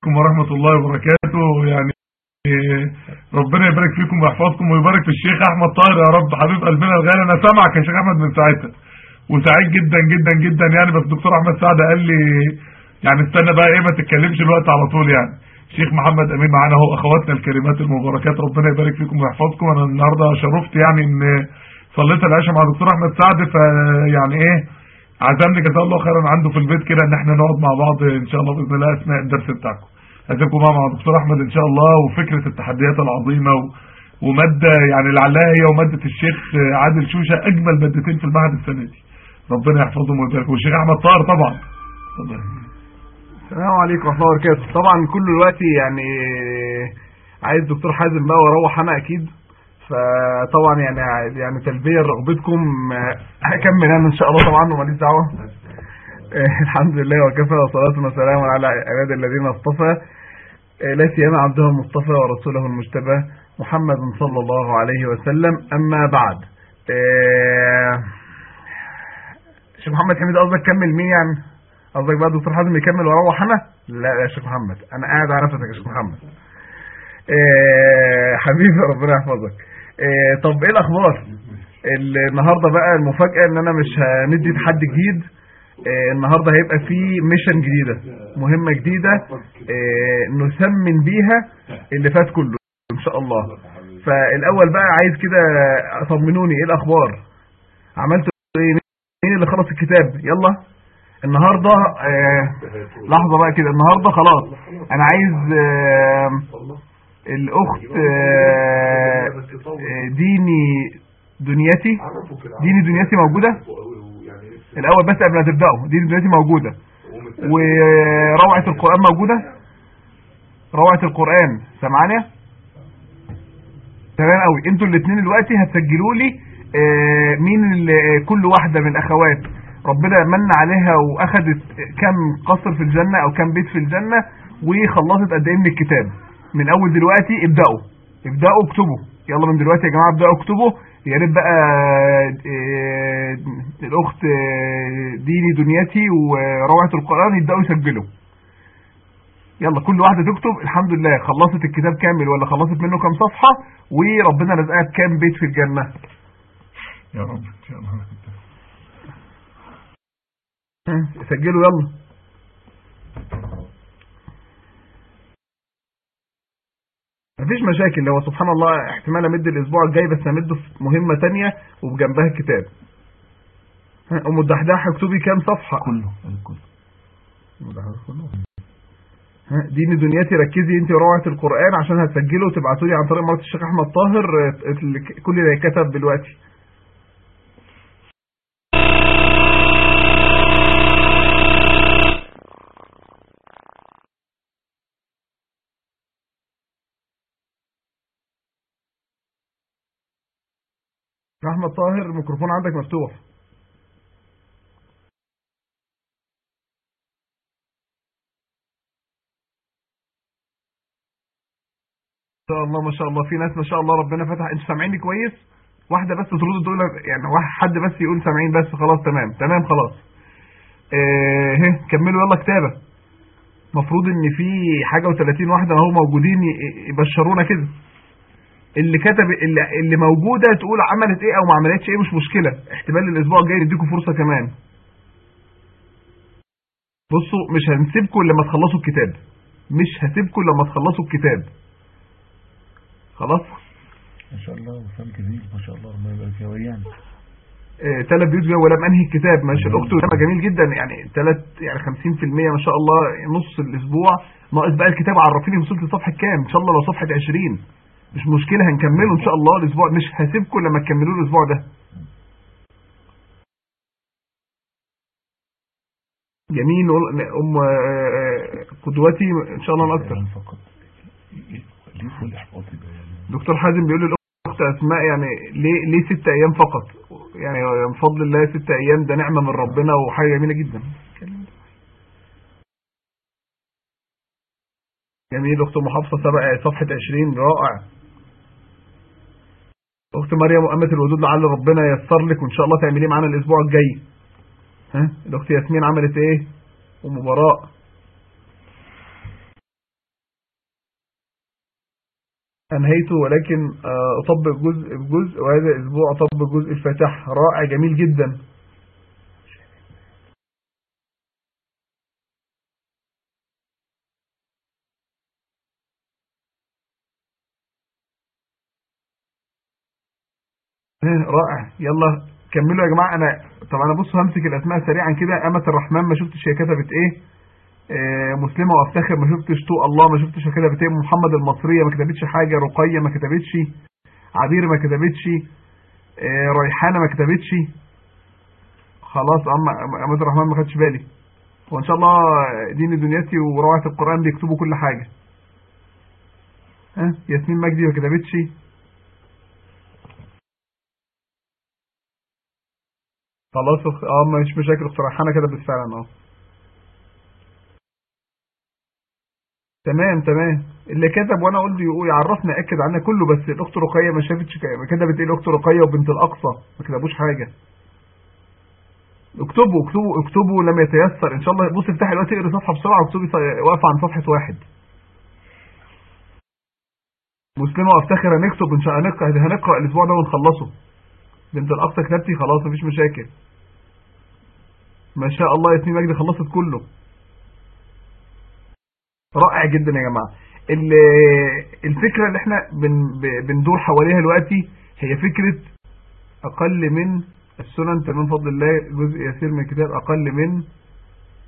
عليكم ورحمة الله وبركاته. يعني ربنا يبارك فيكم ويحفظكم ويبارك في الشيخ أحمد طاهر يا رب. حبيب قلبنا الغالي. أنا سامعك يا شيخ أحمد من ساعتها. وسعيد جدا جدا جدا يعني. بس الدكتور أحمد سعد قال لي يعني استنى بقى إيه ما تتكلمش الوقت على طول يعني. الشيخ محمد أمين معانا أهو أخواتنا الكريمات المباركات. ربنا يبارك فيكم ويحفظكم. أنا النهارده شرفت يعني إن صليت العشاء مع الدكتور أحمد سعد. فيعني إيه عزمني جزاه الله خيرا عنده في البيت كده إن إحنا نقعد مع بعض إن شاء الله بإذن الله أثناء الدرس بتاعكم. هسيبكم مع الدكتور أحمد إن شاء الله وفكرة التحديات العظيمة و... ومادة يعني لعلها هي ومادة الشيخ عادل شوشة أجمل مادتين في المعهد السنة دي. ربنا يحفظهم ويبارك. والشيخ أحمد طاهر طبعا. السلام عليكم ورحمة الله وبركاته. طبعا كل دلوقتي يعني عايز دكتور حازم بقى وأروح أنا أكيد فطبعا يعني يعني تلبيه لرغبتكم هكمل أنا إن شاء الله طبعا وماليش دعوة. الحمد لله وكفى وصلاه وسلام على عباد الذين اصطفى. لا سيما عبده المصطفى ورسوله المجتبى محمد صلى الله عليه وسلم. أما بعد شيخ محمد حميد قصدك كمل مين يعني؟ قصدك بقى دكتور حازم يكمل وأروح أنا لا يا شيخ محمد أنا قاعد نفسك يا شيخ محمد. حبيبي ربنا يحفظك. طب إيه الأخبار؟ النهارده بقى المفاجأة إن أنا مش هندي تحدي جديد. النهارده هيبقى في ميشن جديدة مهمة جديدة نسمن بيها اللي فات كله إن شاء الله. فالأول بقى عايز كده أطمنوني إيه الأخبار؟ عملتوا إيه؟ مين اللي خلص الكتاب؟ يلا. النهارده لحظة بقى كده. النهارده خلاص. أنا عايز الأخت ديني دنيتي. ديني دنيتي موجودة؟ الأول بس قبل ما تبداوا ديني دنيتي موجودة. وروعة القرآن موجودة؟ روعة القرآن سامعاني؟ تمام قوي أنتوا الاثنين دلوقتي هتسجلوا لي مين اللي كل واحدة من الاخوات ربنا من عليها واخدت كم قصر في الجنة أو كم بيت في الجنة وخلصت قد إيه من الكتاب. من أول دلوقتي ابدأوا. ابدأوا اكتبوا. يلا من دلوقتي يا جماعة ابدأوا اكتبوا. يا ريت بقى الأخت ديني دنيتي وروعة القرآن يبدأوا يسجلوا. يلا كل واحدة تكتب. الحمد لله خلصت الكتاب كامل ولا خلصت منه كام صفحة؟ وربنا رزقها بكام بيت في الجنة؟ يا رب شاء الله. سجلوا يلا. مفيش مشاكل. هو سبحان الله احتمال امد الأسبوع الجاي بس امده في مهمة تانية وبجنبها الكتاب ام الدحداح اكتبي كام صفحة؟ كله كله. ديني دنيتي ركزي انت وروعة القرآن عشان هتسجله وتبعتوا لي عن طريق مرات الشيخ أحمد طاهر كل اللي كتب دلوقتي. احمد طاهر الميكروفون عندك مفتوح. ما شاء الله ما شاء الله. في ناس ما شاء الله ربنا فتح. أنتوا سامعيني كويس؟ واحدة بس ترد تقول يعني واحد حد بس يقول سامعين بس خلاص تمام. تمام خلاص. إيه كملوا يلا كتابة. المفروض إن في حاجة و30 واحدة أهو موجودين يبشرونا كده. اللي كتب اللي, اللي موجودة تقول عملت إيه أو ما عملتش إيه مش مشكلة. احتمال الأسبوع الجاي نديكم فرصة كمان. بصوا مش هنسيبكم لما تخلصوا الكتاب. مش هسيبكم لما تخلصوا الكتاب. خلاص؟ ما شاء الله وفهم كبير ما شاء الله ربنا يبارك فيها يعني ثلاث بيوت ولم أنهي الكتاب. ماشي الأخت كلامها جميل جدا. يعني ثلاث يعني 50% ما شاء الله نص الأسبوع. ناقص بقى الكتاب عرفيني وصلت لصفحه كام؟ إن شاء الله لو صفحة 20 مش مشكلة هنكمله إن شاء الله الأسبوع مش هسيبكم لما تكملوه الأسبوع ده. جميل أم قدوتي إن شاء الله أكتر. فقط ليه الاحباط دكتور حازم بيقول للاخت أسماء يعني ليه ليه ست أيام فقط؟ يعني من فضل الله ست أيام ده نعمة من ربنا وحاجة جميلة جدا. يعني إيه جميل أخت محافظة سبع صفحة 20 رائع. أخت مريم مؤمة الودود لعل ربنا ييسر لك وإن شاء الله تعمليه معانا الأسبوع الجاي. ها؟ الأخت ياسمين عملت إيه؟ ومباراة أنهيته ولكن آه، أطبق جزء بجزء وهذا الأسبوع أطبق جزء الفاتحة رائع جميل جدا. رائع. يلا كملوا يا جماعة. أنا طب أنا بص همسك الأسماء سريعا كده. أمة الرحمن ما شفتش هي كتبت إيه؟ آه، مسلمة وأفتخر ما شفتش تو الله ما شفتش هي كتبت إيه؟ محمد المصرية ما كتبتش حاجة. رقية ما كتبتش. عبير ما كتبتش. آه، ريحانة ما كتبتش. خلاص أمة الرحمن ما خدش بالي. وإن شاء الله دين دنيتي وروعة القرآن بيكتبوا كل حاجة. ها؟ ياسمين مجدي ما كتبتش. خلاص آه مش مشاكل أخت ريحانة كتبت فعلا آه تمام تمام. اللي كتب وأنا قلت يقول يعرفنا أكد عنها كله بس الأخت رقية ما شافتش ما كتبت إيه الاخت رقية وبنت الأقصى. ما كتبوش حاجة. اكتبوا اكتبوا اكتبوا لم يتيسر. إن شاء الله بص افتحي دلوقتي اقري صفحة بسرعة واكتبي واقفة عن صفحة واحد. مسلمة وأفتخر هنكتب إن شاء الله هنقرأ الأسبوع ده ونخلصه. بنت الاقصى كتبتي خلاص مفيش مشاكل. ما شاء الله ياسمين مجدي خلصت كله. رائع جدا يا جماعة. ال- الفكرة اللي إحنا بندور حواليها دلوقتي هي فكرة أقل من السنن تمام فضل الله جزء يسير من الكتاب أقل من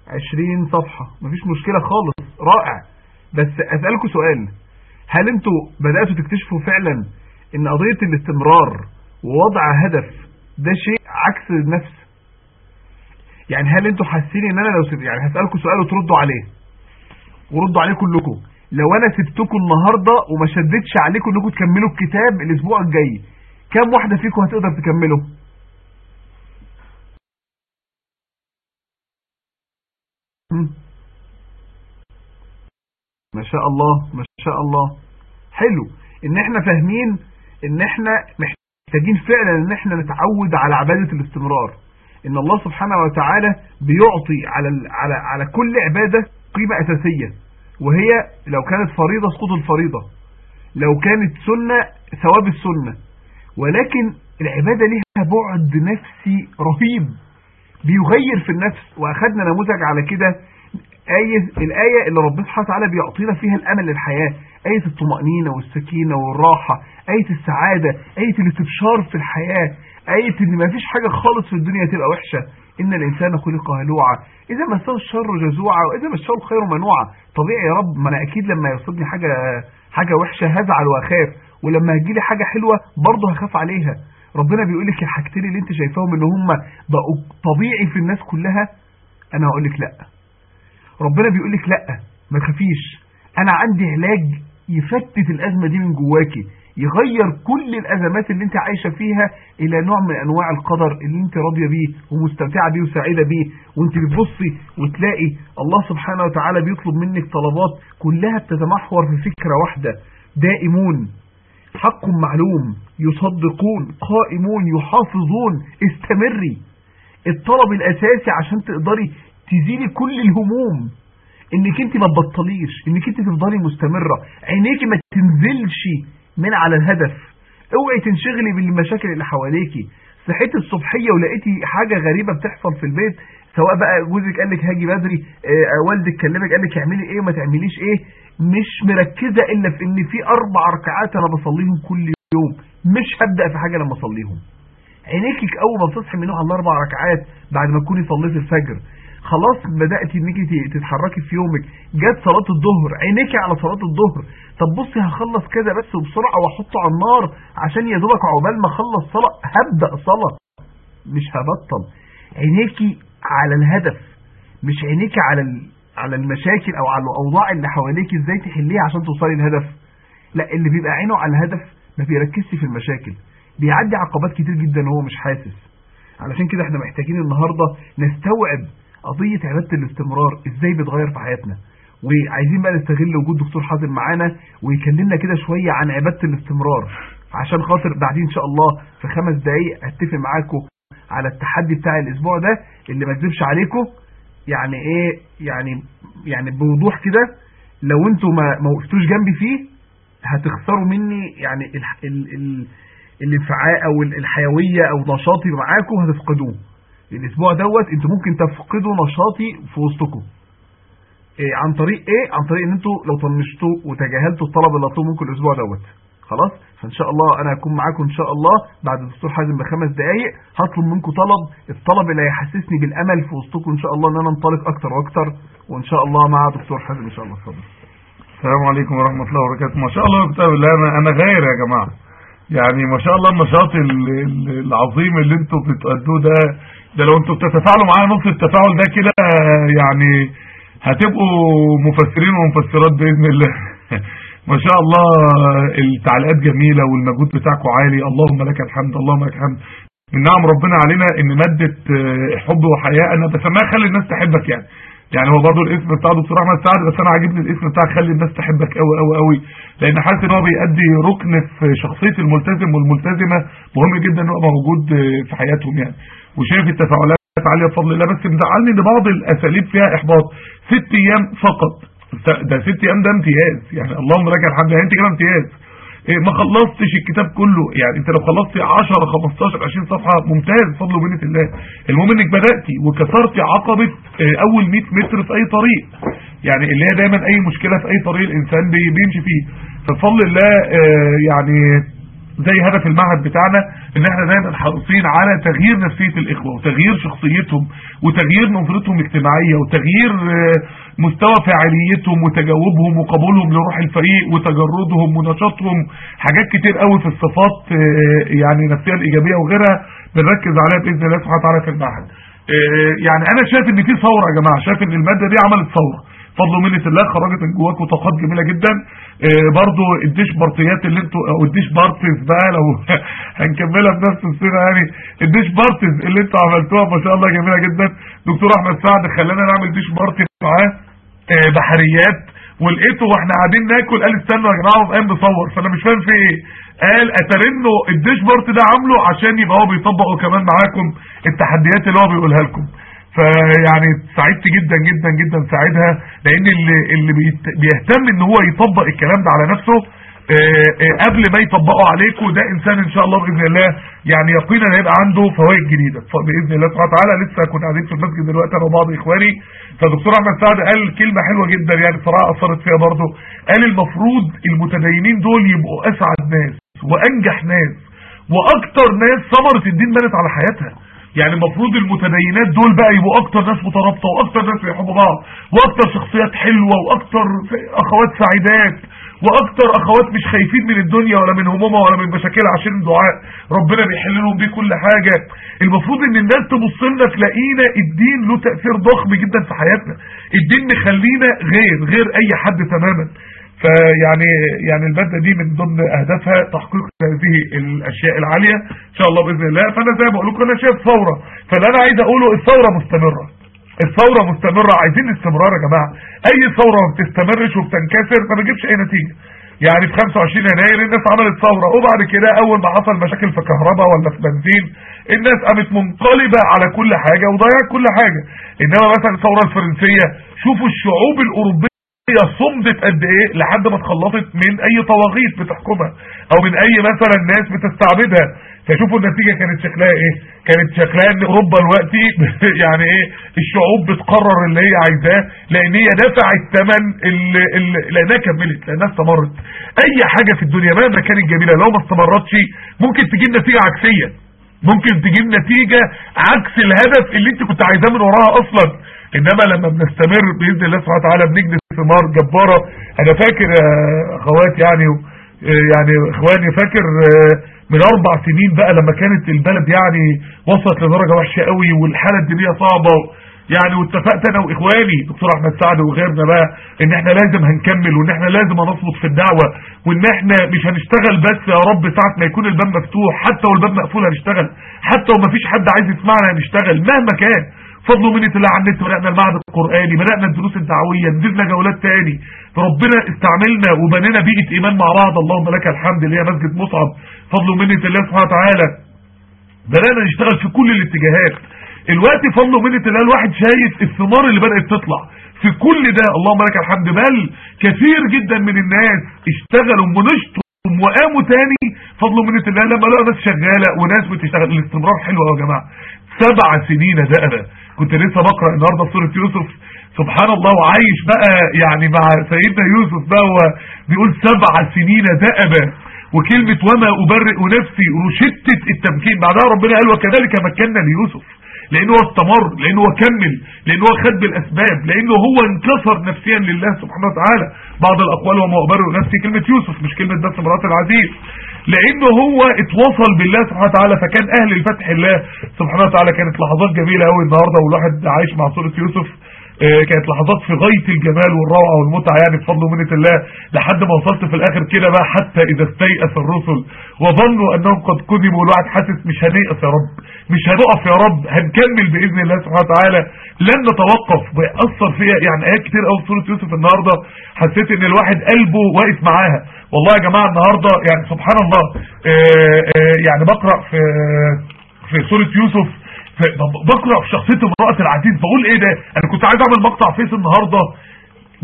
20 صفحة. مفيش مشكلة خالص. رائع. بس أسألكم سؤال. هل أنتوا بدأتوا تكتشفوا فعلا إن قضية الاستمرار ووضع هدف ده شيء عكس النفس. يعني هل أنتوا حاسين ان أنا لو سب... يعني هسألكم سؤال وتردوا عليه. وردوا عليه كلكم. لو أنا سبتكم النهارده وما شدتش عليكم انكم تكملوا الكتاب الأسبوع الجاي كام واحدة فيكم هتقدر تكمله. ما شاء الله ما شاء الله. حلو. إن إحنا فاهمين إن إحنا محتاجين فعلا إن إحنا نتعود على عبادة الاستمرار. إن الله سبحانه وتعالى بيعطي على على على كل عبادة قيمة أساسية. وهي لو كانت فريضة سقوط الفريضة. لو كانت سنة ثواب السنة. ولكن العبادة لها بعد نفسي رهيب. بيغير في النفس. وأخدنا نموذج على كده آية الآية اللي ربنا سبحانه وتعالى بيعطينا فيها الأمل للحياة. آية الطمأنينة والسكينة والراحة. آية السعادة. آية الاستبشار في الحياة. آية إن ما فيش حاجة خالص في الدنيا تبقى وحشة. إن الإنسان خلق هلوعا. إذا مسه الشر جزوعا وإذا مسه الخير منوعا. طبيعي يا رب ما أنا أكيد لما يصيبني حاجة حاجة وحشة هزعل وأخاف. ولما هتجيلي حاجة حلوة برضه هخاف عليها. ربنا بيقول لك الحاجتين اللي أنت شايفاهم إن هم طبيعي في الناس كلها. أنا هقول لك لأ. ربنا بيقول لك لا ما تخافيش. أنا عندي علاج يفتت الأزمة دي من جواكي يغير كل الأزمات اللي أنت عايشة فيها إلى نوع من أنواع القدر اللي أنت راضية بيه ومستمتعة بيه وسعيدة بيه. وأنت بتبصي وتلاقي الله سبحانه وتعالى بيطلب منك طلبات كلها بتتمحور في فكرة واحدة دائمون. حق معلوم يصدقون قائمون يحافظون استمري. الطلب الأساسي عشان تقدري تزيلي كل الهموم. إنك أنت ما تبطليش إنك أنت تفضلي مستمرة. عينيكي ما تنزلش من على الهدف. أوعي تنشغلي بالمشاكل اللي حواليكي. صحيتي الصبحية ولقيتي حاجة غريبة بتحصل في البيت سواء بقى جوزك قال لك هاجي بدري آه، والدك كلمك قال لك اعملي إيه وما تعمليش إيه. مش مركزة إلا في إن في أربع ركعات أنا بصليهم كل يوم. مش هبدأ في حاجة لما أصليهم. عينيكي أول ما بتصحي من على الأربع ركعات بعد ما تكوني صليتي الفجر خلاص بدأتي إنك تتحركي في يومك. جت صلاة الظهر عينيكي على صلاة الظهر. طب بصي هخلص كذا بس بسرعة وأحطه على النار عشان يا دوبك عقبال ما أخلص صلاة هبدأ صلاة. مش هبطل. عينيكي على الهدف مش عينيكي على على المشاكل أو على الأوضاع اللي حواليكي إزاي تحليها عشان توصلي للهدف لا اللي بيبقى عينه على الهدف ما بيركزش في المشاكل. بيعدي عقبات كتير جدا وهو مش حاسس. علشان كده إحنا محتاجين النهاردة نستوعب قضية عبادة الاستمرار إزاي بتغير في حياتنا. وعايزين بقى نستغل وجود دكتور حازم معانا ويكلمنا كده شوية عن عبادة الاستمرار. عشان خاطر بعدين إن شاء الله في خمس دقايق هتفق معاكم على التحدي بتاع الأسبوع ده اللي ما أكذبش عليكم. يعني إيه؟ يعني يعني بوضوح كده. لو أنتوا ما ما وقفتوش جنبي فيه هتخسروا مني يعني ال ال ال الانفعاء أو ال- الحيوية أو نشاطي معاكم هتفقدوه الأسبوع دوت أنتوا ممكن تفقدوا نشاطي في وسطكم. إيه عن طريق إيه؟ عن طريق إن أنتوا لو طنشتوا وتجاهلتوا الطلب اللي هطلبه منكم الأسبوع دوت. خلاص؟ فإن شاء الله أنا هكون معاكم إن شاء الله بعد الدكتور حازم بخمس دقائق هطلب منكم طلب. الطلب اللي هيحسسني بالأمل في وسطكم إن شاء الله إن أنا انطلق أكتر وأكتر. وإن شاء الله مع دكتور حازم إن شاء الله. اتفضل. السلام عليكم ورحمة الله وبركاته. ما شاء الله كتاب الله. أنا, أنا غير يا جماعة. يعني ما شاء الله النشاط ال- ال- العظيم اللي أنتوا بتأدوه ده ده لو أنتوا بتتفاعلوا معايا نص التفاعل ده كده يعني هتبقوا مفسرين ومفسرات بإذن الله. ما شاء الله التعليقات جميلة والمجهود بتاعكم عالي. اللهم لك الحمد اللهم لك الحمد. من نعم ربنا علينا إن مادة حب وحياة أنا بسميها خلي الناس تحبك يعني. يعني هو برضه الاسم بتاع دكتور أحمد سعد بس أنا عاجبني الاسم بتاع خلي الناس تحبك قوي قوي قوي لأن حاسس إن هو بيأدي ركن في شخصية الملتزم والملتزمة مهم جدا انه يبقى موجود في حياتهم يعني. وشايف التفاعلات عاليه بفضل الله. بس مزعلني إن بعض الأساليب فيها إحباط. ست أيام فقط. ده ست أيام ده امتياز. يعني اللهم لك الحمد. يعني أنت كده امتياز. ما خلصتش الكتاب كله. يعني انت لو خلصت 10 15 20 صفحة ممتاز بفضل ومنه الله. المهم انك بداتي وكسرتي عقبة آه، أول 100 متر في أي طريق. يعني اللي هي دايما أي مشكلة في أي طريق الإنسان بي- بيمشي فيه. فبفضل الله آه، يعني زي هدف المعهد بتاعنا إن إحنا دايما حريصين على تغيير نفسية الإخوة وتغيير شخصيتهم وتغيير نظرتهم الاجتماعيه وتغيير آه، مستوى فاعليتهم وتجاوبهم وقبولهم لروح الفريق وتجردهم ونشاطهم حاجات كتير قوي في الصفات آه، يعني النفسيه الإيجابية وغيرها بنركز عليها بإذن الله سبحانه وتعالى في المعهد يعني أنا شايف إن في ثورة يا جماعة شايف إن المادة دي عملت ثورة. فضل ومنة الله خرجت من جواكم طاقات جميلة جدا. آه، برضو ال dish party ات اللي أنتوا أو ال dish parties بقى لو هنكملها بنفس الصيغة يعني. ال dish parties اللي أنتوا عملتوها ما شاء الله جميلة جدا. دكتور أحمد سعد خلانا نعمل dish party معاه. آه، بحريات. ولقيته وإحنا قاعدين ناكل قال استنوا يا جماعة وقام بيصور فأنا مش فاهم في إيه. قال أترنوا ال dish party ده عامله عشان يبقى هو بيطبق كمان معاكم التحديات اللي هو بيقولها لكم. فيعني سعدت جدا جدا جدا ساعتها لأن اللي اللي بيهتم إن هو يطبق الكلام ده على نفسه آه، آه، قبل ما يطبقه عليكم ده إنسان إن شاء الله بإذن الله يعني يقينا هيبقى عنده فوائد جديدة. باذن الله سبحانه وتعالى لسه كنا قاعدين في المسجد دلوقتي أنا وبعض إخواني فدكتور أحمد سعد قال كلمة حلوة جدا يعني صراحة أثرت فيها برضه. قال المفروض المتدينين دول يبقوا أسعد ناس وأنجح ناس وأكتر ناس ثمرة الدين بنت على حياتها. يعني المفروض المتدينات دول بقى يبقوا أكتر ناس مترابطة وأكتر ناس بيحبوا بعض وأكتر شخصيات حلوة وأكتر أخوات سعيدات وأكتر أخوات مش خايفين من الدنيا ولا من همومها ولا من مشاكلها عشان الدعاء ربنا بيحل لهم بيه كل حاجة. المفروض إن الناس تبص لنا تلاقينا الدين له تأثير ضخم جدا في حياتنا. الدين مخلينا غير غير أي حد تماما. فيعني يعني الماده دي من ضمن أهدافها تحقيق هذه الأشياء العالية إن شاء الله بإذن الله. فأنا زي ما بقول لكم أنا شايف ثورة. فاللي أنا عايز أقوله الثورة مستمرة. الثورة مستمرة. عايزين استمرار يا جماعة. أي ثورة ما بتستمرش وبتنكسر ما بتجيبش أي نتيجة. يعني في 25 يناير الناس عملت ثورة. وبعد كده أول ما حصل مشاكل في كهرباء ولا في بنزين الناس قامت منقلبة على كل حاجة وضيعت كل حاجة. إنما مثلا الثورة الفرنسية شوفوا الشعوب الأوروبية هي صمدت قد إيه؟ لحد ما اتخلصت من أي طواغيت بتحكمها أو من أي مثلا ناس بتستعبدها. فشوفوا النتيجة كانت شكلها إيه؟ كانت شكلها إن أوروبا دلوقتي يعني إيه؟ الشعوب بتقرر اللي هي عايزاه لأن هي دفعت ثمن لأنها كملت لأنها استمرت. أي حاجة في الدنيا مهما كانت جميلة لو ما استمرتش ممكن تجيب نتيجة عكسية. ممكن تجيب نتيجة عكس الهدف اللي أنت كنت عايزاه من وراها أصلا. إنما لما بنستمر بإذن الله سبحانه وتعالى ثمار جبارة. أنا فاكر يا اخوات يعني يعني إخواني فاكر من أربع سنين بقى لما كانت البلد يعني وصلت لدرجة وحشة قوي والحالة الدينية صعبة. يعني واتفقت أنا وإخواني دكتور أحمد سعد وغيرنا بقى إن إحنا لازم هنكمل وإن إحنا لازم هنصمت في الدعوة وإن إحنا مش هنشتغل بس يا رب ساعة ما يكون الباب مفتوح حتى والباب مقفول هنشتغل حتى وما فيش حد عايز يسمعنا هنشتغل مهما كان. فضل ومنة الله على النت بدأنا المعهد القرآني بدأنا الدروس الدعوية نزلنا جولات تاني. ربنا استعملنا وبنينا بيئة إيمان مع بعض. اللهم لك الحمد اللي هي مسجد مصعب. فضل ومنة الله سبحانه وتعالى. بدأنا نشتغل في كل الاتجاهات. الوقت فضل ومنة الله الواحد شايف الثمار اللي بدأت تطلع. في كل ده اللهم لك الحمد. بل كثير جدا من الناس اشتغلوا ونشطوا وقاموا تاني. فضل منة الله لما لقوا ناس شغالة وناس بتشتغل. الاستمرار حلو يا جماعة. سبع سنين دقبة كنت لسه بقرأ النهاردة في سورة يوسف. سبحان الله وعايش بقى يعني مع سيدنا يوسف بقى هو بيقول سبع سنين دقبة وكلمة وما أبرئ نفسي رشدت التمكين. بعدها ربنا قال وكذلك مكنا ليوسف. لأنه هو استمر لأنه هو كمل لأنه هو خد بالأسباب لأنه هو انكسر نفسيا لله سبحانه وتعالى. بعض الأقوال وما أبرئ نفسي كلمة يوسف مش كلمة بس مرات العزيز. لأنه هو اتوصل بالله سبحانه وتعالى فكان أهل الفتح الله سبحانه وتعالى كانت لحظات جميلة قوي النهاردة والواحد عايش مع سورة يوسف. كانت لحظات في غاية الجمال والروعة والمتعة يعني بفضل ومنة الله لحد ما وصلت في الآخر كده بقى حتى إذا استيأس الرسل وظنوا أنهم قد كذبوا والواحد حاسس مش هنيأس يا رب مش هنقف يا رب هنكمل بإذن الله سبحانه وتعالى. لن نتوقف ويأثر فيها يعني آيات كتير قوي في سورة يوسف النهاردة حسيت إن الواحد قلبه واقف معاها. والله يا جماعة النهاردة يعني سبحان الله آآ آآ يعني بقرأ في في سورة يوسف بقرأ في شخصية امرأة العزيز. بقول إيه ده؟ أنا كنت عايز أعمل مقطع فيس النهاردة.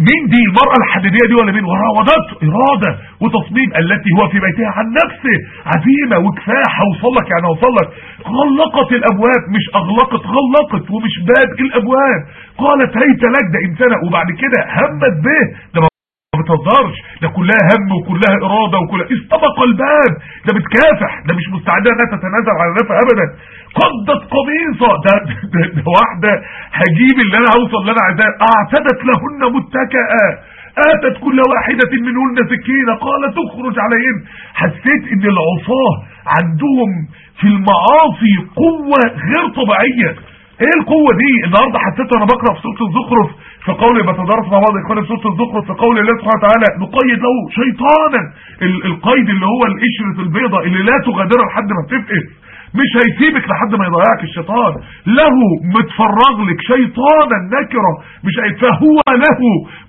مين دي المرأة الحديدية دي ولا مين؟ وراودته. إرادة وتصميم التي هو في بيتها عن نفسه. عزيمة وكفاح هوصلك يعني هوصلك غلقت الأبواب. مش أغلقت غلقت ومش باب الأبواب. قالت هيت لك ده إنسانة. وبعد كده همت به. ده ما بتهزرش ده كلها هم وكلها إرادة وكلها استبق الباب. ده بتكافح ده مش مستعدة إنها تتنازل على نفسها أبدا. قضت قميصة. ده, ده, ده واحدة. هجيب اللي أنا هوصل اللي أنا عايزاه. أعتدت لهن متكئة آتت كل واحدة منهن سكينة. قال تخرج عليهن حسيت إن العصاة عندهم في المعاصي قوة غير طبيعية. إيه القوة دي؟ النهاردة حسيت وأنا بقرأ في سورة الزخرف في قول بتدرس مع بعض إخواني في سورة الزخرف في قول الله سبحانه وتعالى نقيد له شيطانا. القيد اللي هو القشرة البيضة اللي لا تغادرها لحد ما بتفقس مش هيسيبك لحد ما يضيعك الشيطان. له متفرغ لك شيطانا نكرة. مش فهو له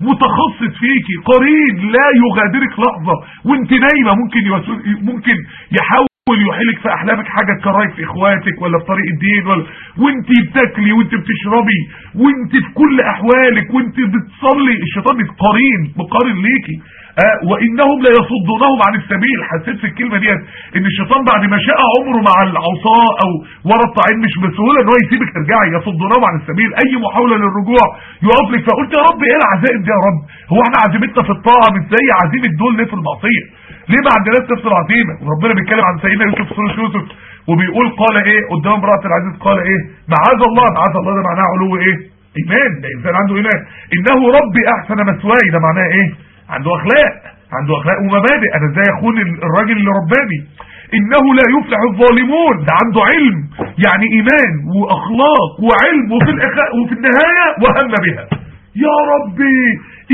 متخصص فيكي قرين لا يغادرك لحظة. وانت نايمة ممكن ممكن يحاول يحيلك في أحلامك حاجة تكرهك في إخواتك ولا في طريق الدين ولا وانت بتاكلي وانت بتشربي وانت في كل أحوالك وانت بتصلي. الشيطان قرين مقارن ليكي. آه وإنهم لا يصدونهم عن السبيل. حسيت في الكلمة ديت إن الشيطان بعد ما شاء عمره مع العصاة أو ورا الطعين مش بسهولة إن هو يسيبك ترجعي. يصدونهم عن السبيل. أي محاولة للرجوع يقف لك فقلت يا رب إيه العزائم دي يا رب؟ هو إحنا عزيمتنا في الطاعة مش زي عزيمه دول في المعصيه ليه ما عندناش نفس العزيمه وربنا بيتكلم عن سيدنا يوسف سوره يوسف وبيقول قال إيه؟ قدام امرأة العزيز قال إيه؟ معاذ الله معاذ الله ده معناه علو إيه؟ إيمان. ده إنسان عنده إيمان. إنه ربي أحسن مثواي. ده معناه إيه؟ عنده أخلاق. عنده أخلاق ومبادئ. أنا إزاي أخون الراجل اللي رباني؟ إنه لا يفلح الظالمون. ده عنده علم. يعني إيمان وأخلاق وعلم وفي الاخلاق وفي النهاية وهم بها. يا ربي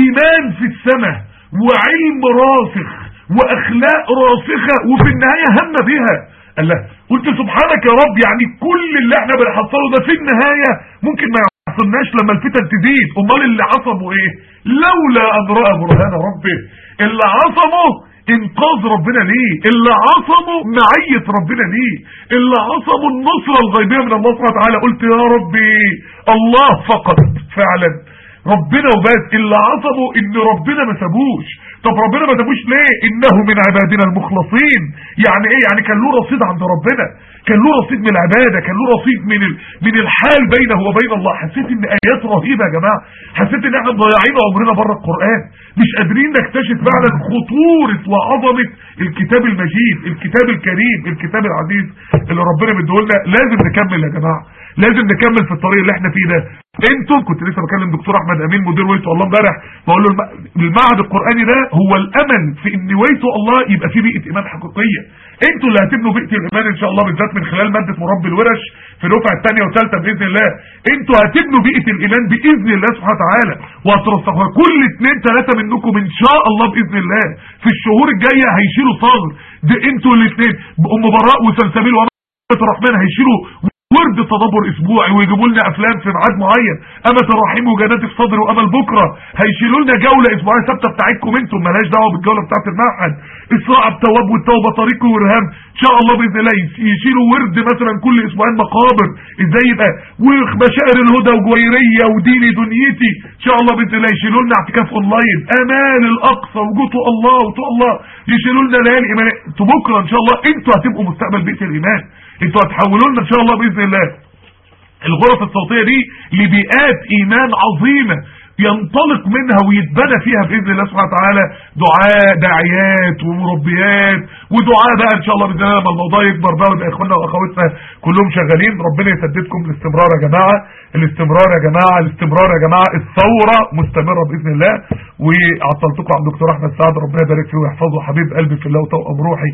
إيمان في السماء وعلم راسخ. وأخلاق راسخة وفي النهاية هم بها الله قلت سبحانك يا رب يعني كل اللي إحنا بنحصله ده في النهاية ممكن ما يحصلناش لما الفتن تزيد. امال اللي عصبوا إيه؟ لولا أن رأى برهان ربه. اللي عصمه إنقاذ ربنا ليه؟ اللي عصمه معية ربنا ليه؟ اللي عصمه النصرة الغيبية من الله سبحانه وتعالى. قلت يا ربي الله فقط فعلا ربنا وبس اللي عصبه إن ربنا ما سابوش. طب ربنا ما سابوش ليه؟ إنه من عبادنا المخلصين. يعني إيه؟ يعني كان له رصيد عند ربنا. كان له رصيد من العبادة. كان له رصيد من ال... من الحال بينه وبين الله. حسيت إن آيات رهيبة يا جماعة. حسيت إن إحنا مضيعين عمرنا بره القرآن. مش قادرين نكتشف فعلا خطورة وعظمة الكتاب المجيد الكتاب الكريم الكتاب العزيز اللي ربنا مديهولنا. لازم نكمل يا جماعة. لازم نكمل في الطريق اللي إحنا فيه ده. أنتم كنت لسه بكلم دكتور أحمد أمين مدير ويتو الله امبارح بقول له المعهد القرآني ده هو الأمل في إن ويتو الله يبقى فيه بيئة إيمان حقيقية. أنتوا اللي هتبنوا بيئة الإيمان إن شاء الله بالذات من خلال مادة مربي الورش في الدفعه الثانية والثالثة بإذن الله. أنتوا هتبنوا بيئة الإيمان بإذن الله سبحانه وتعالى. وهترسخوها كل اثنين ثلاثة منكم إن شاء الله بإذن الله. في الشهور الجاية هيشيلوا صاغر. ده أنتوا الاثنين ام براء وسلسبيل وامه الرحمن هيشيلوا ورد تدبر اسبوعي ويجيبوا لنا أفلام في ميعاد معين. امة الرحيم وجنات الصدر وامل بكرة هيشيلوا لنا جولة أسبوعية ثابتة بتاعتكم أنتم. مالهاش دعوة بالجولة بتاعت المعهد. إسراء التواب والتوبة طريق ورهام. إن شاء الله بإذن الله يشيلوا ورد مثلا كل أسبوعين مقابر. إزاي يبقى؟ ومشاعر الهدى وجويرية وديني دنيتي. إن شاء الله بإذن الله يشيلوا لنا اعتكاف أونلاين. أمان الأقصى وجوته الله وتو الله. يشيلوا لنا ليالي إيمان. بكرة إن شاء الله أنتوا هتبقوا مستقبل بيئه الإيمان. أنتوا هتحولوا لنا إن شاء الله بإذن الله. الغرف الصوتية دي لبيئات إيمان عظيمة. ينطلق منها ويتبنى فيها بإذن الله سبحانه وتعالى دعاء داعيات ومربيات ودعاء بقى إن شاء الله بإذن الله لما الموضوع يكبر بقى ويبقى إخواننا وأخواتنا كلهم شغالين. ربنا يسددكم الاستمرار يا جماعة الاستمرار يا جماعة الاستمرار يا جماعة الثورة مستمرة بإذن الله. وعطلتكم عن دكتور أحمد سعد ربنا يبارك فيه ويحفظه. حبيب قلبي في الله وتوأم روحي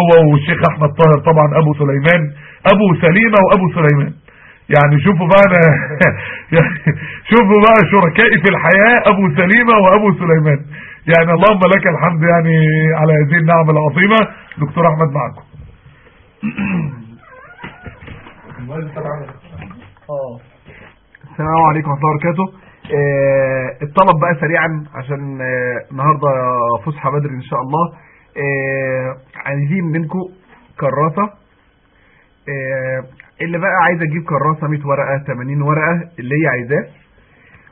هو والشيخ أحمد طاهر طبعا أبو سليمان أبو سليمة وأبو سليمان. يعني شوفوا بقى أنا شوفوا بقى شركائي في الحياة أبو سليمة وأبو سليمان. يعني اللهم لك الحمد يعني على هذه النعمة العظيمة. دكتور أحمد معكم. السلام عليكم ورحمة الله وبركاته. آه، الطلب بقى سريعا عشان آه، النهاردة فسحة بدري إن شاء الله. آه، عايزين منكم كراسة. اللي بقى عايز أجيب كراسة 100 ورقة 80 ورقة اللي هي عايزاه.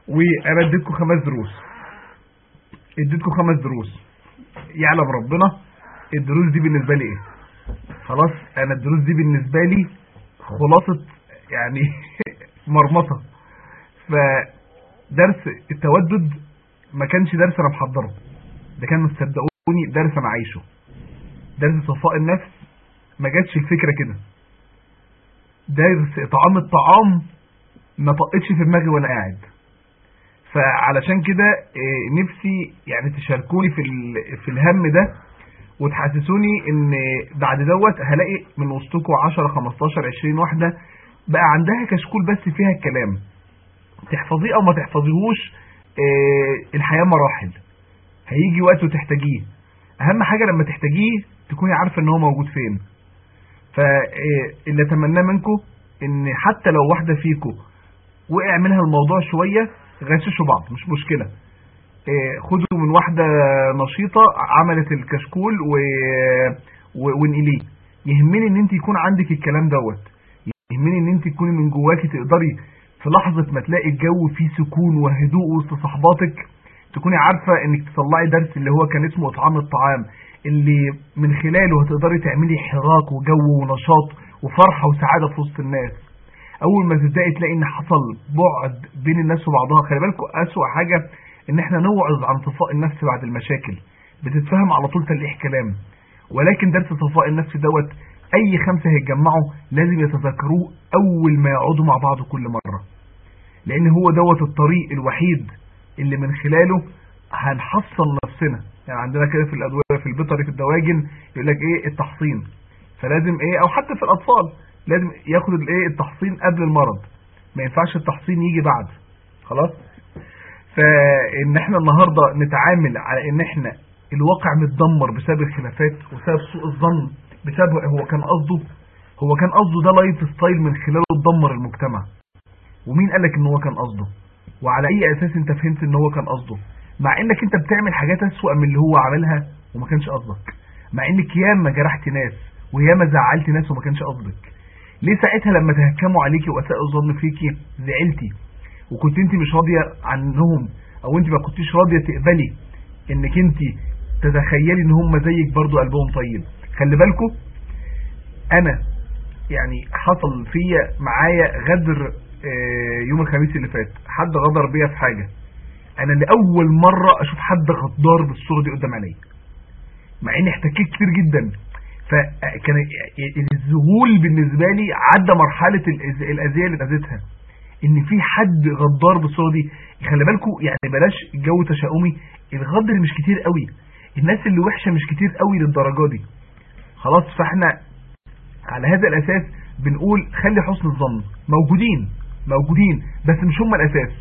وأنا اديتكم خمس دروس. اديتكم خمس دروس. يعلم ربنا الدروس دي بالنسبة لي إيه. خلاص أنا الدروس دي بالنسبة لي خلاصة يعني مرمطة. فدرس التودد ما كانش درس أنا محضره. ده كان صدقوني درس أنا عايشه. درس صفاء النفس. ما جاتش الفكرة كده. درس طعام الطعام ما طقتش في دماغي وأنا قاعد. فعلشان كده إيه، نفسي يعني تشاركوني في في الهم ده وتحسسوني إن بعد دوت هلاقي من وسطكم 10 15 20 واحدة بقى عندها كشكول بس فيها الكلام. تحفظيه أو ما تحفظيهوش إيه، الحياة مراحل. هيجي وقت وتحتاجيه. أهم حاجة لما تحتاجيه تكوني عارفة إن هو موجود فين. فاللي اتمناه منكم إن حتى لو واحدة فيكم وقع منها الموضوع شوية غششوا بعض مش مشكلة. إيه، خدوا من واحدة نشيطة عملت الكشكول و... وانقليه. يهمني إن أنت يكون عندك الكلام دوت. يهمني إن أنت تكوني من جواكي تقدري في لحظة ما تلاقي الجو فيه سكون وهدوء وسط صحباتك تكوني عارفة إنك تطلعي درس اللي هو كان اسمه اطعام الطعام. اللي من خلاله هتقدري تعملي حراك وجو ونشاط وفرحة وسعادة في وسط الناس. أول ما تبدأي تلاقي إن حصل بعد بين الناس وبعضها. خلي بالكم أسوأ حاجة إن إحنا نوعظ عن صفاء النفس بعد المشاكل. بتتفهم على طول تلقيح كلام. ولكن درس صفاء النفس دوت أي خمسة هيتجمعوا لازم يتذكروه أول ما يقعدوا مع بعض كل مرة. لأن هو دوت الطريق الوحيد اللي من خلاله هنحصن نفسنا. يعني عندنا كده في الأدوية في البيطري في الدواجن يقول لك إيه؟ التحصين. فلازم إيه؟ أو حتى في الأطفال لازم ياخد الايه التحصين قبل المرض. ما ينفعش التحصين يجي بعد. خلاص؟ فإن إحنا النهارده نتعامل على إن إحنا الواقع متدمر بسبب الخلافات وسبب سوء الظن بسبب هو كان قصده هو كان قصده ده lifestyle من خلاله تدمر المجتمع. ومين قالك إن هو كان قصده؟ وعلى أي أساس أنت فهمت إن هو كان قصده؟ مع إنك أنت بتعمل حاجات أسوأ من اللي هو عملها وما كانش قصدك. مع إنك ياما جرحت ناس وياما زعلت ناس وما كانش قصدك. ليه ساعتها لما تهكموا عليكي وأساءوا الظن فيكي زعلتي وكنت أنت مش راضية عنهم أو أنت ما كنتيش راضية تقبلي إنك أنت تتخيلي إن هم زيك برضو قلبهم طيب؟ خلي بالكم أنا يعني حصل فيا معايا غدر آه، يوم الخميس اللي فات. حد غدر بيا في حاجة. أنا لأول مرة أشوف حد غدار بالصورة دي قدام عيني. مع إني احتكيت كتير جدا. فكان الذهول بالنسبة لي عدى مرحلة الأز- الأذية اللي اتاذيتها إن في حد غدار بالصورة دي خلي بالكم يعني بلاش جو تشاؤمي. الغدر مش كتير قوي. الناس اللي وحشة مش كتير قوي للدرجة دي. خلاص فإحنا على هذا الأساس بنقول خلي حسن الظن. موجودين موجودين بس مش هم الأساس.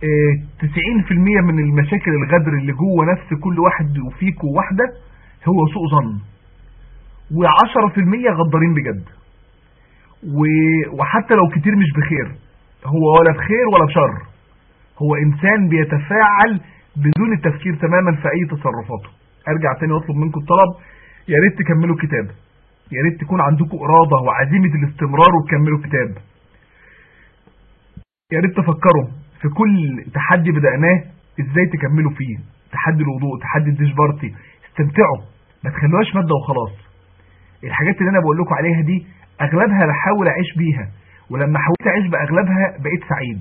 90% من المشاكل الغدر اللي جوه نفس كل واحد وفيك وواحده هو سوء ظن. و10% غدارين بجد. وحتى لو كتير مش بخير. هو ولا بخير ولا بشر. هو إنسان بيتفاعل بدون التفكير تماما في أي تصرفاته. أرجع تاني وأطلب منكم الطلب. يا ريت تكملوا الكتاب. يا ريت تكون عندكم إرادة وعزيمة الاستمرار وتكملوا الكتاب. يا ريت تفكروا. في كل تحدي بدأناه إزاي تكملوا فيه؟ تحدي الوضوء تحدي ال dish party. استمتعوا ما تخلوهاش مادة وخلاص. الحاجات اللي أنا بقول لكم عليها دي أغلبها بحاول أعيش بيها ولما حاولت أعيش بأغلبها بقيت سعيد.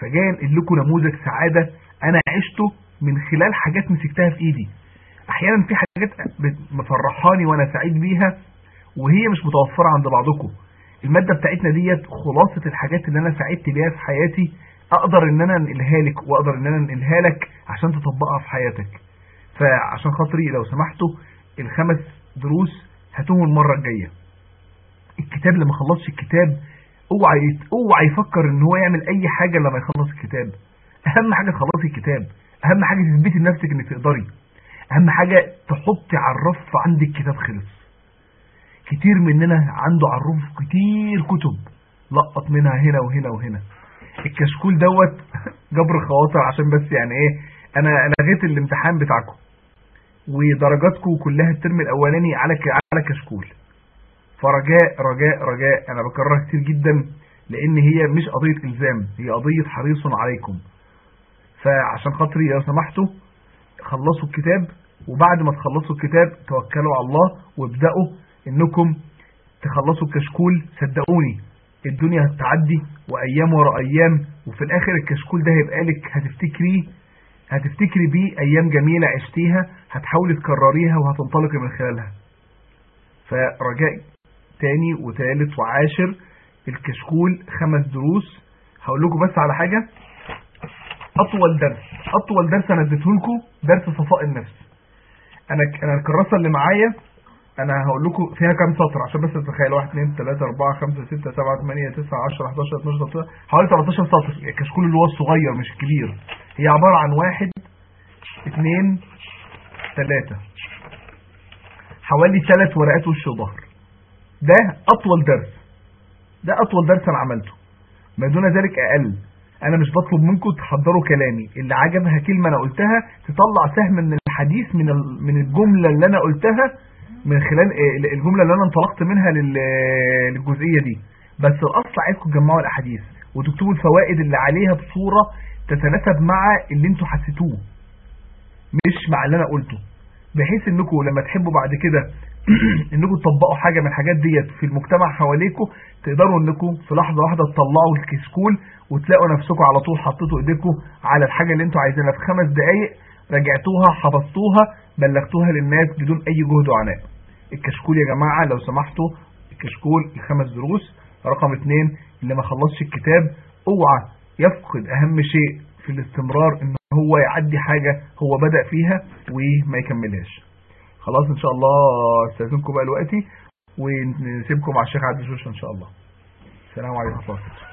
فجاي لكم نموذج سعادة أنا عشته من خلال حاجات مسكتها في إيدي. أحيانا في حاجات مفرحاني وأنا سعيد بيها وهي مش متوفرة عند بعضكم. المادة بتاعتنا ديت خلاصة الحاجات اللي أنا سعدت بيها في حياتي أقدر إن أنا أنقلها لك وأقدر إن أنا أنقلها لك عشان تطبقها في حياتك. فعشان خاطري لو سمحتوا الخمس دروس هاتوهم المرة الجاية. الكتاب لما خلصش الكتاب اوعى اوعى يفكر إن هو يعمل أي حاجة لما يخلص الكتاب. أهم حاجة تخلصي الكتاب. أهم حاجة تثبتي لنفسك إنك تقدري. أهم حاجة تحطي على الرف عندك كتاب خلص. كتير مننا عنده على الرف كتير كتب لقط منها هنا وهنا وهنا. الكشكول دوت جبر خواطر عشان بس يعني إيه أنا لغيت الامتحان بتاعكم. ودرجاتكم كلها الترم الأولاني على على كشكول. فرجاء رجاء رجاء. أنا بكررها كتير جدا لأن هي مش قضية إلزام هي قضية حريص عليكم. فعشان خاطري لو سمحتوا خلصوا الكتاب وبعد ما تخلصوا الكتاب توكلوا على الله وابدأوا إنكم تخلصوا الكشكول. صدقوني الدنيا هتعدي وأيام ورا أيام وفي الآخر الكشكول ده هيبقى لك هتفتكريه هتفتكري بيه أيام جميلة عشتيها هتحاولي تكرريها وهتنطلقي من خلالها. فرجاء تاني وتالت وعاشر الكشكول خمس دروس. هقول لكم بس على حاجة. أطول درس أطول درس أنا اديته لكم درس صفاء النفس. أنا أنا الكراسة اللي معايا أنا هقول لكم فيها كام سطر؟ عشان بس تتخيلوا. 1 2 3 4 5 6 7 8 9 10 11 12 13 حوالي 13 سطر. الكشكول اللي هو الصغير مش الكبير هي عبارة عن واحد اثنين ثلاثة حوالي ثلاث ورقات وش وظهر. ده أطول درس. ده أطول درس أنا عملته. ما دون ذلك أقل. أنا مش بطلب منكم تحضروا كلامي. اللي عجبها كلمة أنا قلتها تطلع سهم من الحديث من من الجملة اللي أنا قلتها من خلال الجملة اللي أنا انطلقت منها للجزئية دي. بس الأصل عايزكم تجمعوا الأحاديث وتكتبوا الفوائد اللي عليها بصورة تتناسب مع اللي أنتوا حسيتوه. مش مع اللي أنا قلته. بحيث إنكم لما تحبوا بعد كده إنكم تطبقوا حاجة من الحاجات ديت في المجتمع حواليكم تقدروا إنكم في لحظة واحدة تطلعوا الكشكول وتلاقوا نفسكم على طول حطيتوا إيديكم على الحاجة اللي أنتوا عايزينها في خمس دقايق. رجعتوها حفظتوها بلغتوها للناس بدون أي جهد وعناء. الكشكول يا جماعة لو سمحتوا الكشكول الخمس دروس رقم اتنين اللي ما خلصش الكتاب اوعى يفقد أهم شيء في الاستمرار إن هو يعدي حاجة هو بدأ فيها وما يكملهاش. خلاص إن شاء الله استأذنكم بقى دلوقتي ونسيبكم مع الشيخ عبد الشوش إن شاء الله. السلام عليكم ورحمة الله.